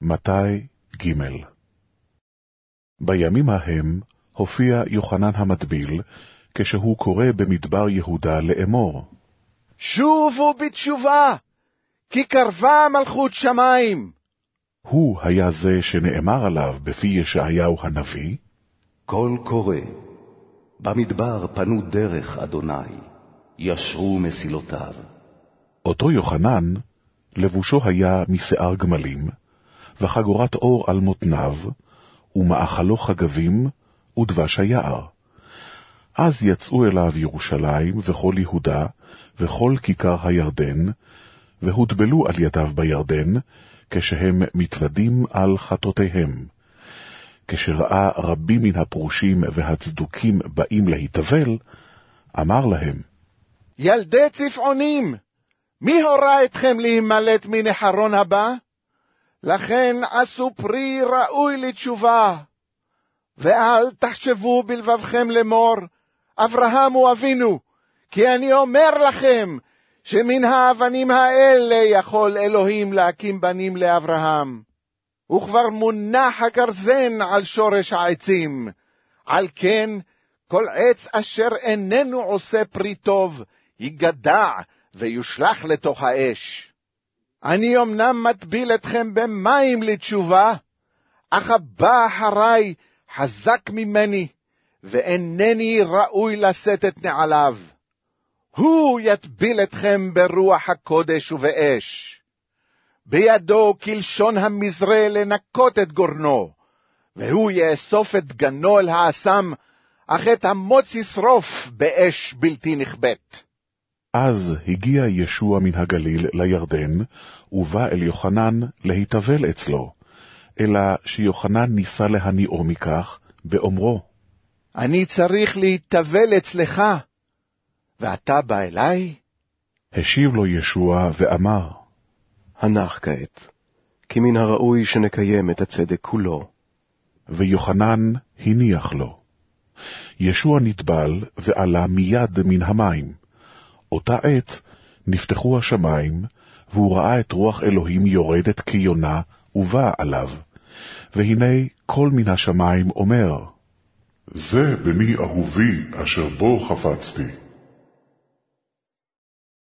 מתי ג' בימים ההם הופיע יוחנן המטביל, כשהוא קורא במדבר יהודה לאמור. שובו בתשובה, כי קרבה מלכות שמיים. הוא היה זה שנאמר עליו בפי ישעיהו הנביא, קול קורא, במדבר פנו דרך אדוני, ישרו מסילותיו. אותו יוחנן, לבושו היה משיער גמלים, וחגורת אור על מותניו, ומאכלו חגבים, ודבש היער. אז יצאו אליו ירושלים וכל יהודה, וכל כיכר הירדן, והוטבלו על ידיו בירדן, כשהם מתוודים על חטאותיהם. כשראה רבים מן הפרושים והצדוקים באים להתאבל, אמר להם, ילדי צפעונים, מי הורה אתכם להימלט מנחרון הבא? לכן עשו פרי ראוי לתשובה. ואל תחשבו בלבבכם לאמור, אברהם הוא אבינו, כי אני אומר לכם, שמן האבנים האלה יכול אלוהים להקים בנים לאברהם. וכבר מונח הגרזן על שורש העצים. על כן, כל עץ אשר איננו עושה פרי טוב, ייגדע ויושלך לתוך האש. אני אמנם מטביל אתכם במים לתשובה, אך הבא אחריי חזק ממני, ואינני ראוי לשאת את נעליו. הוא יטביל אתכם ברוח הקודש ובאש. בידו כלשון המזרה לנקות את גורנו, והוא יאסוף את גנו אל האסם, אך את המוץ ישרוף באש בלתי נכבדת. אז הגיע ישוע מן הגליל לירדן, ובא אל יוחנן להתאבל אצלו, אלא שיוחנן ניסה להניאו מכך, באומרו, אני צריך להתאבל אצלך, ואתה בא אליי? השיב לו ישוע ואמר, הנח כעת, כי מן הראוי שנקיים את הצדק כולו. ויוחנן הניח לו. ישוע נטבל ועלה מיד מן המים. אותה עת נפתחו השמיים, והוא ראה את רוח אלוהים יורדת כיונה, ובאה עליו. והנה קול מן השמיים אומר, זה בני אהובי אשר בו חפצתי.